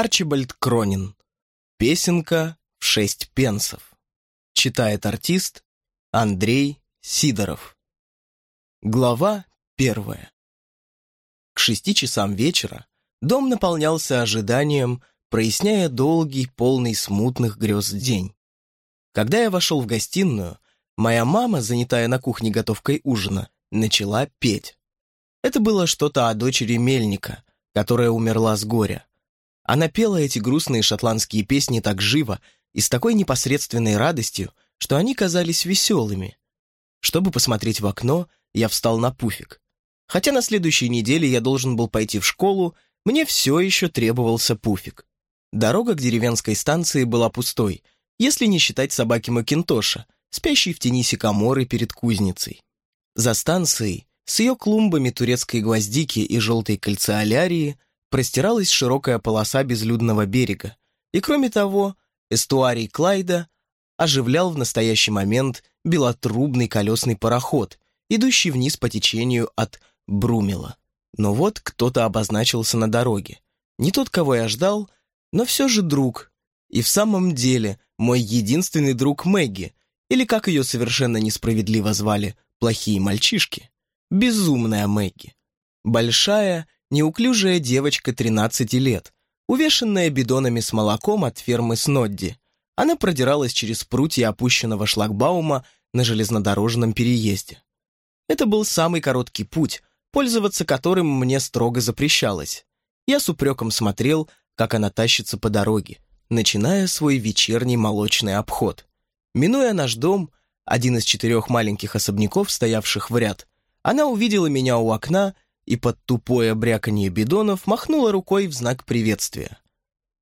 Арчибальд Кронин. Песенка в шесть пенсов. Читает артист Андрей Сидоров. Глава первая. К шести часам вечера дом наполнялся ожиданием, проясняя долгий, полный смутных грез день. Когда я вошел в гостиную, моя мама, занятая на кухне готовкой ужина, начала петь. Это было что-то о дочери Мельника, которая умерла с горя. Она пела эти грустные шотландские песни так живо и с такой непосредственной радостью, что они казались веселыми. Чтобы посмотреть в окно, я встал на пуфик. Хотя на следующей неделе я должен был пойти в школу, мне все еще требовался пуфик. Дорога к деревенской станции была пустой, если не считать собаки Макинтоша, спящей в тени сикаморы перед кузницей. За станцией, с ее клумбами турецкой гвоздики и желтой кальциолярии, простиралась широкая полоса безлюдного берега, и кроме того, эстуарий Клайда оживлял в настоящий момент белотрубный колесный пароход, идущий вниз по течению от Брумела. Но вот кто-то обозначился на дороге. Не тот, кого я ждал, но все же друг. И в самом деле мой единственный друг Мэгги, или как ее совершенно несправедливо звали, плохие мальчишки. Безумная Мэгги. Большая неуклюжая девочка 13 лет, увешанная бидонами с молоком от фермы Снодди. Она продиралась через прутья опущенного шлагбаума на железнодорожном переезде. Это был самый короткий путь, пользоваться которым мне строго запрещалось. Я с упреком смотрел, как она тащится по дороге, начиная свой вечерний молочный обход. Минуя наш дом, один из четырех маленьких особняков, стоявших в ряд, она увидела меня у окна и под тупое бряканье бидонов махнула рукой в знак приветствия.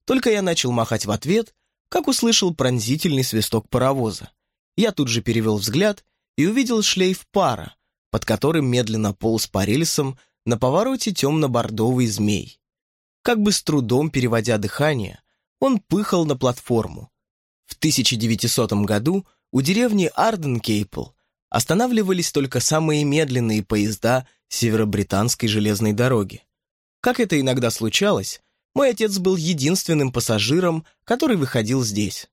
Только я начал махать в ответ, как услышал пронзительный свисток паровоза. Я тут же перевел взгляд и увидел шлейф пара, под которым медленно полз по рельсам на повороте темно-бордовый змей. Как бы с трудом переводя дыхание, он пыхал на платформу. В 1900 году у деревни Арденкейпл останавливались только самые медленные поезда северобританской железной дороги. Как это иногда случалось, мой отец был единственным пассажиром, который выходил здесь.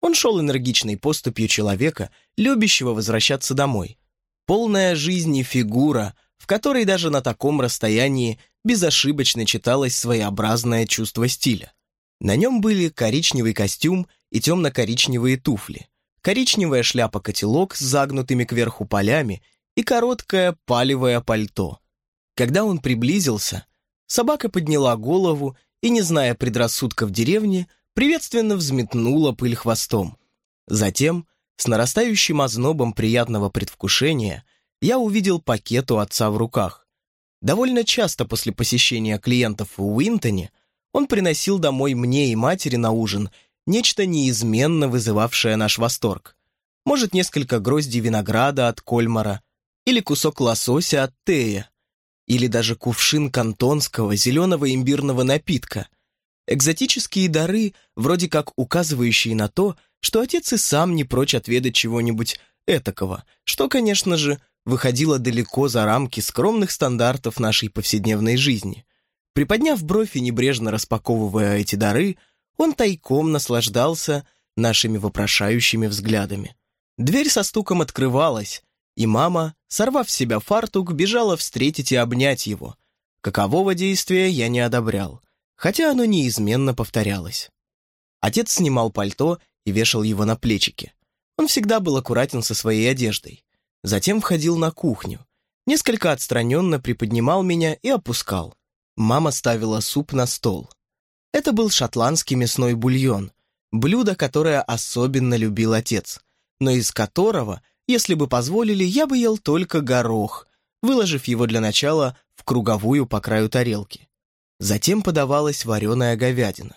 Он шел энергичной поступью человека, любящего возвращаться домой. Полная жизни фигура, в которой даже на таком расстоянии безошибочно читалось своеобразное чувство стиля. На нем были коричневый костюм и темно-коричневые туфли, коричневая шляпа-котелок с загнутыми кверху полями и короткое палевое пальто. Когда он приблизился, собака подняла голову и, не зная предрассудков деревни, приветственно взметнула пыль хвостом. Затем, с нарастающим ознобом приятного предвкушения, я увидел пакет у отца в руках. Довольно часто после посещения клиентов в Уинтоне он приносил домой мне и матери на ужин нечто неизменно вызывавшее наш восторг. Может, несколько гроздей винограда от Кольмара, или кусок лосося от Тея, или даже кувшин кантонского зеленого имбирного напитка. Экзотические дары, вроде как указывающие на то, что отец и сам не прочь отведать чего-нибудь этакого, что, конечно же, выходило далеко за рамки скромных стандартов нашей повседневной жизни. Приподняв бровь и небрежно распаковывая эти дары, он тайком наслаждался нашими вопрошающими взглядами. Дверь со стуком открывалась, и мама, сорвав с себя фартук, бежала встретить и обнять его. Какового действия я не одобрял, хотя оно неизменно повторялось. Отец снимал пальто и вешал его на плечики. Он всегда был аккуратен со своей одеждой. Затем входил на кухню. Несколько отстраненно приподнимал меня и опускал. Мама ставила суп на стол. Это был шотландский мясной бульон, блюдо, которое особенно любил отец, но из которого – если бы позволили, я бы ел только горох, выложив его для начала в круговую по краю тарелки. Затем подавалась вареная говядина.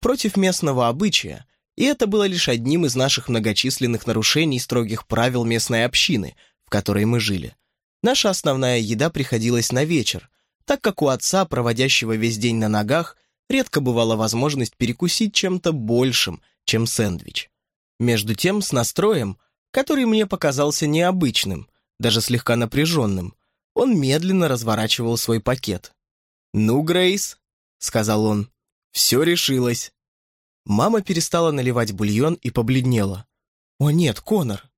Против местного обычая, и это было лишь одним из наших многочисленных нарушений строгих правил местной общины, в которой мы жили. Наша основная еда приходилась на вечер, так как у отца, проводящего весь день на ногах, редко бывала возможность перекусить чем-то большим, чем сэндвич. Между тем, с настроем, который мне показался необычным, даже слегка напряженным. Он медленно разворачивал свой пакет. «Ну, Грейс», — сказал он, — Все решилось. Мама перестала наливать бульон и побледнела. «О нет, Конор!»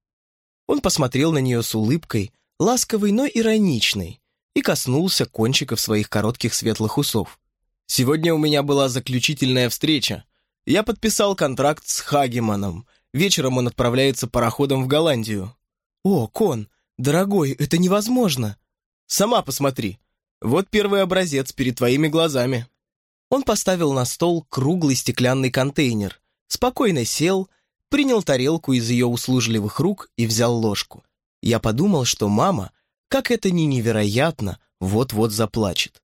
Он посмотрел на нее с улыбкой, ласковой, но ироничной, и коснулся кончиков своих коротких светлых усов. «Сегодня у меня была заключительная встреча. Я подписал контракт с Хагеманом. Вечером он отправляется пароходом в Голландию». «О, Кон, дорогой, это невозможно!» «Сама посмотри. Вот первый образец перед твоими глазами». Он поставил на стол круглый стеклянный контейнер, спокойно сел, принял тарелку из ее услужливых рук и взял ложку. Я подумал, что мама, как это ни невероятно, вот-вот заплачет.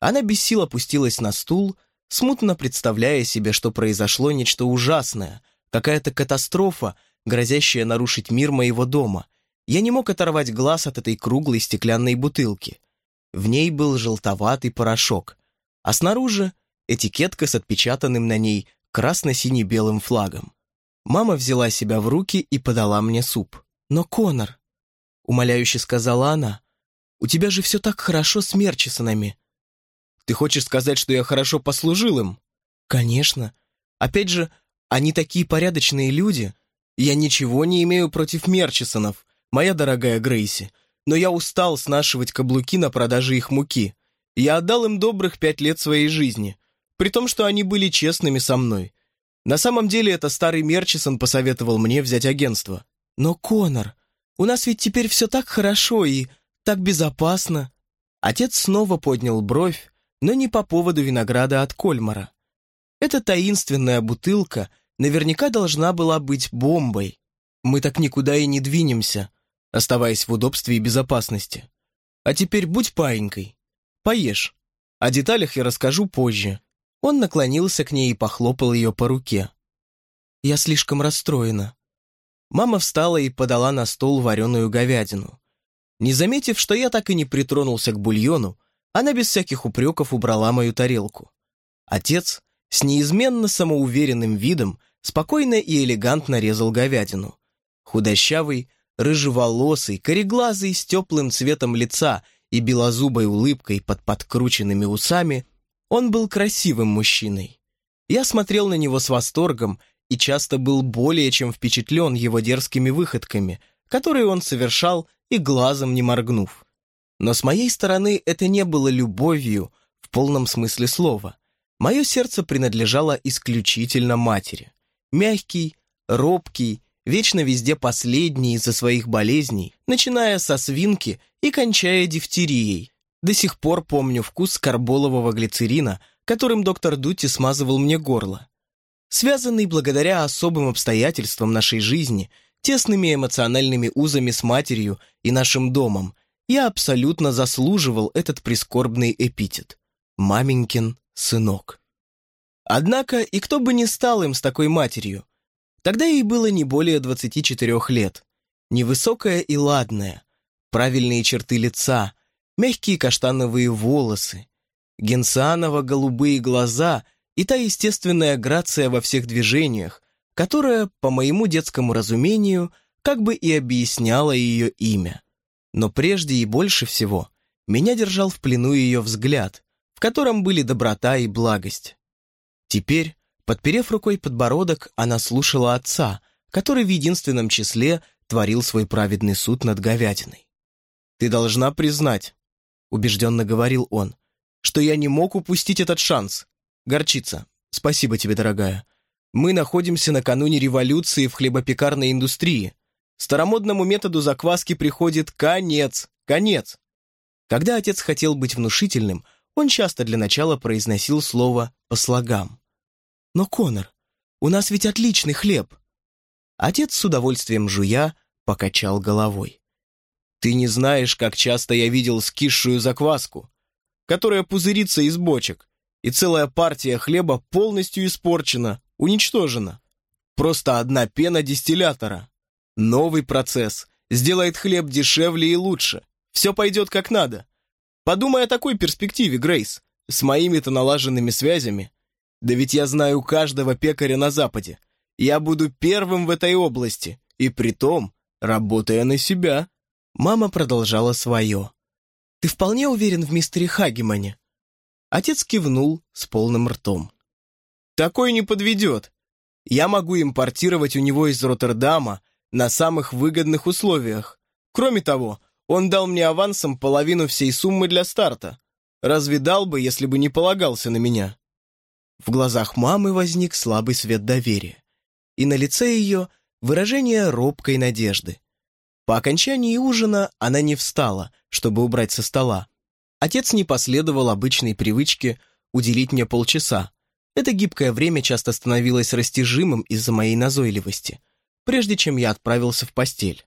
Она без сил опустилась на стул, смутно представляя себе, что произошло нечто ужасное, какая-то катастрофа, грозящая нарушить мир моего дома. Я не мог оторвать глаз от этой круглой стеклянной бутылки. В ней был желтоватый порошок, а снаружи этикетка с отпечатанным на ней красно-сине-белым флагом. Мама взяла себя в руки и подала мне суп. «Но, Конор», — умоляюще сказала она, — «у тебя же все так хорошо с Мерчисонами». «Ты хочешь сказать, что я хорошо послужил им?» «Конечно. Опять же, они такие порядочные люди. Я ничего не имею против Мерчисонов, моя дорогая Грейси, но я устал снашивать каблуки на продаже их муки. Я отдал им добрых пять лет своей жизни, при том, что они были честными со мной. На самом деле это старый Мерчисон посоветовал мне взять агентство. Но, Конор, у нас ведь теперь все так хорошо и так безопасно. Отец снова поднял бровь, но не по поводу винограда от Кольмара. Эта таинственная бутылка наверняка должна была быть бомбой. Мы так никуда и не двинемся, оставаясь в удобстве и безопасности. А теперь будь паинькой. Поешь. О деталях я расскажу позже. Он наклонился к ней и похлопал ее по руке. «Я слишком расстроена». Мама встала и подала на стол вареную говядину. Не заметив, что я так и не притронулся к бульону, она без всяких упреков убрала мою тарелку. Отец с неизменно самоуверенным видом спокойно и элегантно резал говядину. Худощавый, рыжеволосый, кореглазый, с теплым цветом лица и белозубой улыбкой под подкрученными усами, он был красивым мужчиной. Я смотрел на него с восторгом и часто был более чем впечатлен его дерзкими выходками, которые он совершал и глазом не моргнув. Но с моей стороны это не было любовью в полном смысле слова. Мое сердце принадлежало исключительно матери. Мягкий, робкий, вечно везде последний из-за своих болезней, начиная со свинки и кончая дифтерией, до сих пор помню вкус карболового глицерина, которым доктор Дути смазывал мне горло. Связанный благодаря особым обстоятельствам нашей жизни, тесными эмоциональными узами с матерью и нашим домом, я абсолютно заслуживал этот прискорбный эпитет. Маменькин сынок. Однако и кто бы не стал им с такой матерью. Тогда ей было не более 24 лет. Невысокая и ладная, правильные черты лица, мягкие каштановые волосы, генсаново-голубые глаза и та естественная грация во всех движениях, которая, по моему детскому разумению, как бы и объясняла ее имя. Но прежде и больше всего меня держал в плену ее взгляд, в котором были доброта и благость. Теперь, подперев рукой подбородок, она слушала отца, который в единственном числе творил свой праведный суд над говядиной. «Ты должна признать, убежденно говорил он, что я не мог упустить этот шанс. Горчица, спасибо тебе, дорогая. Мы находимся накануне революции в хлебопекарной индустрии. Старомодному методу закваски приходит конец, конец. Когда отец хотел быть внушительным, он часто для начала произносил слово по слогам. «Но, Конор, у нас ведь отличный хлеб!» Отец с удовольствием жуя покачал головой. Ты не знаешь, как часто я видел скисшую закваску, которая пузырится из бочек, и целая партия хлеба полностью испорчена, уничтожена. Просто одна пена дистиллятора. Новый процесс сделает хлеб дешевле и лучше. Все пойдет как надо. Подумай о такой перспективе, Грейс, с моими-то налаженными связями. Да ведь я знаю каждого пекаря на Западе. Я буду первым в этой области, и при том, работая на себя. Мама продолжала свое. «Ты вполне уверен в мистере Хагемане?» Отец кивнул с полным ртом. Такой не подведет. Я могу импортировать у него из Роттердама на самых выгодных условиях. Кроме того, он дал мне авансом половину всей суммы для старта. Разве дал бы, если бы не полагался на меня?» В глазах мамы возник слабый свет доверия, и на лице ее выражение робкой надежды. По окончании ужина она не встала, чтобы убрать со стола. Отец не последовал обычной привычке уделить мне полчаса. Это гибкое время часто становилось растяжимым из-за моей назойливости, прежде чем я отправился в постель.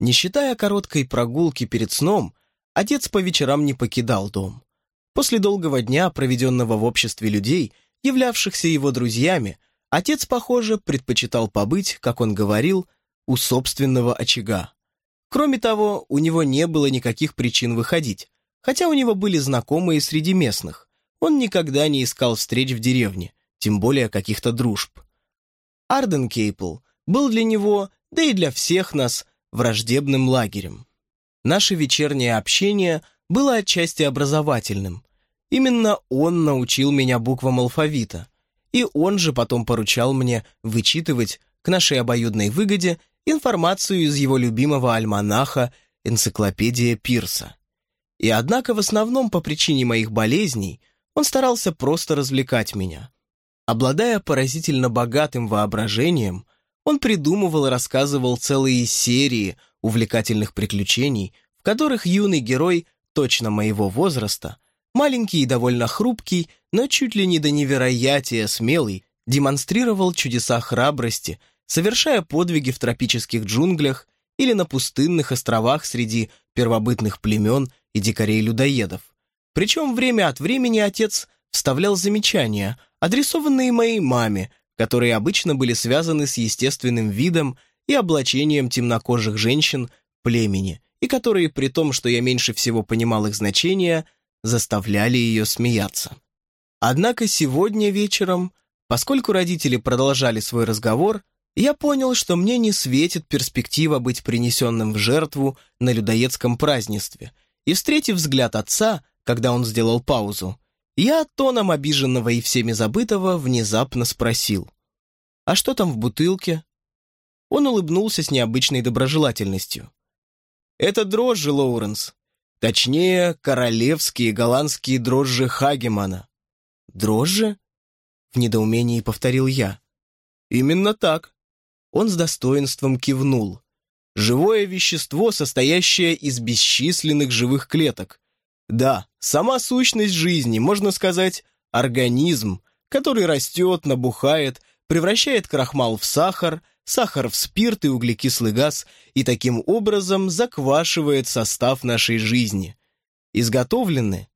Не считая короткой прогулки перед сном, отец по вечерам не покидал дом. После долгого дня, проведенного в обществе людей, являвшихся его друзьями, отец, похоже, предпочитал побыть, как он говорил, у собственного очага. Кроме того, у него не было никаких причин выходить, хотя у него были знакомые среди местных. Он никогда не искал встреч в деревне, тем более каких-то дружб. Арден Кейпл был для него, да и для всех нас, враждебным лагерем. Наше вечернее общение было отчасти образовательным. Именно он научил меня буквам алфавита, и он же потом поручал мне вычитывать к нашей обоюдной выгоде информацию из его любимого альманаха «Энциклопедия Пирса». И однако в основном по причине моих болезней он старался просто развлекать меня. Обладая поразительно богатым воображением, он придумывал и рассказывал целые серии увлекательных приключений, в которых юный герой, точно моего возраста, маленький и довольно хрупкий, но чуть ли не до невероятия смелый, демонстрировал чудеса храбрости, совершая подвиги в тропических джунглях или на пустынных островах среди первобытных племен и дикарей-людоедов. Причем время от времени отец вставлял замечания, адресованные моей маме, которые обычно были связаны с естественным видом и облачением темнокожих женщин племени, и которые, при том, что я меньше всего понимал их значения, заставляли ее смеяться. Однако сегодня вечером, поскольку родители продолжали свой разговор, я понял, что мне не светит перспектива быть принесенным в жертву на людоедском празднестве, и, встретив взгляд отца, когда он сделал паузу, я тоном обиженного и всеми забытого внезапно спросил. «А что там в бутылке?» Он улыбнулся с необычной доброжелательностью. «Это дрожжи, Лоуренс. Точнее, королевские голландские дрожжи Хагемана». «Дрожжи?» В недоумении повторил я. «Именно так». Он с достоинством кивнул. «Живое вещество, состоящее из бесчисленных живых клеток, да, сама сущность жизни, можно сказать, организм, который растет, набухает, превращает крахмал в сахар, сахар в спирт и углекислый газ и таким образом заквашивает состав нашей жизни. Изготовлены,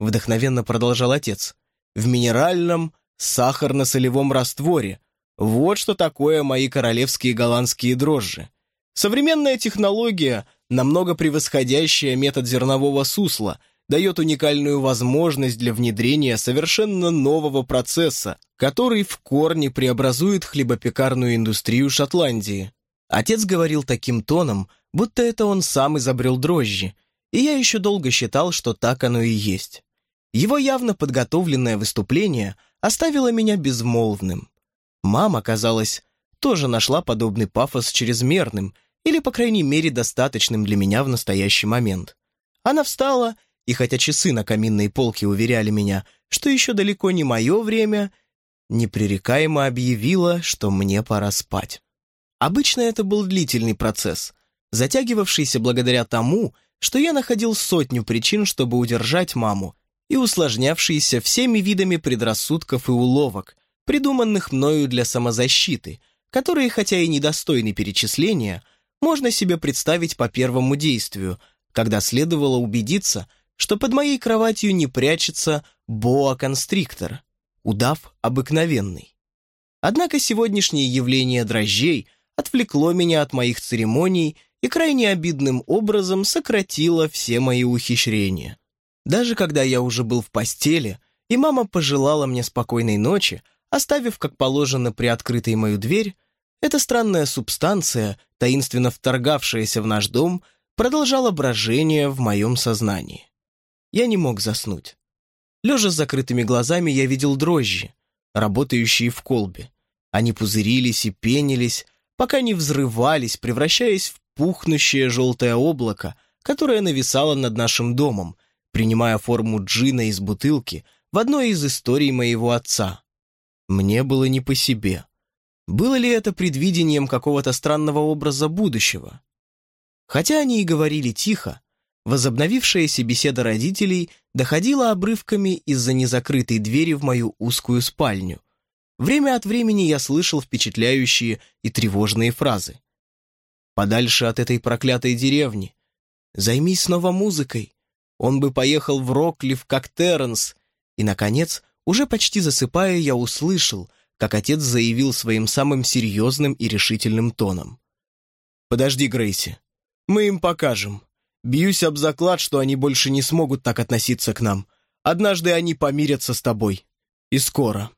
вдохновенно продолжал отец, в минеральном сахарно-солевом растворе. Вот что такое мои королевские голландские дрожжи. Современная технология, намного превосходящая метод зернового сусла – дает уникальную возможность для внедрения совершенно нового процесса, который в корне преобразует хлебопекарную индустрию Шотландии. Отец говорил таким тоном, будто это он сам изобрел дрожжи, и я еще долго считал, что так оно и есть. Его явно подготовленное выступление оставило меня безмолвным. Мама, казалось, тоже нашла подобный пафос чрезмерным или, по крайней мере, достаточным для меня в настоящий момент. Она встала и хотя часы на каминной полке уверяли меня, что еще далеко не мое время, непререкаемо объявила, что мне пора спать. Обычно это был длительный процесс, затягивавшийся благодаря тому, что я находил сотню причин, чтобы удержать маму, и усложнявшийся всеми видами предрассудков и уловок, придуманных мною для самозащиты, которые, хотя и недостойны перечисления, можно себе представить по первому действию, когда следовало убедиться – что под моей кроватью не прячется боа-констриктор, удав обыкновенный. Однако сегодняшнее явление дрожжей отвлекло меня от моих церемоний и крайне обидным образом сократило все мои ухищрения. Даже когда я уже был в постели, и мама пожелала мне спокойной ночи, оставив, как положено, приоткрытой мою дверь, эта странная субстанция, таинственно вторгавшаяся в наш дом, продолжала брожение в моем сознании. Я не мог заснуть. Лежа с закрытыми глазами, я видел дрожжи. работающие в колбе. Они пузырились и пенились, пока не взрывались, превращаясь в пухнущее желтое облако, которое нависало над нашим домом, принимая форму джина из бутылки в одной из историй моего отца. Мне было не по себе. Было ли это предвидением какого-то странного образа будущего? Хотя они и говорили тихо, возобновившаяся беседа родителей доходила обрывками из-за незакрытой двери в мою узкую спальню. Время от времени я слышал впечатляющие и тревожные фразы. «Подальше от этой проклятой деревни. Займись снова музыкой. Он бы поехал в Роклиф, как Терренс». И, наконец, уже почти засыпая, я услышал, как отец заявил своим самым серьезным и решительным тоном. «Подожди, Грейси. Мы им покажем. Бьюсь об заклад, что они больше не смогут так относиться к нам. Однажды они помирятся с тобой. И скоро».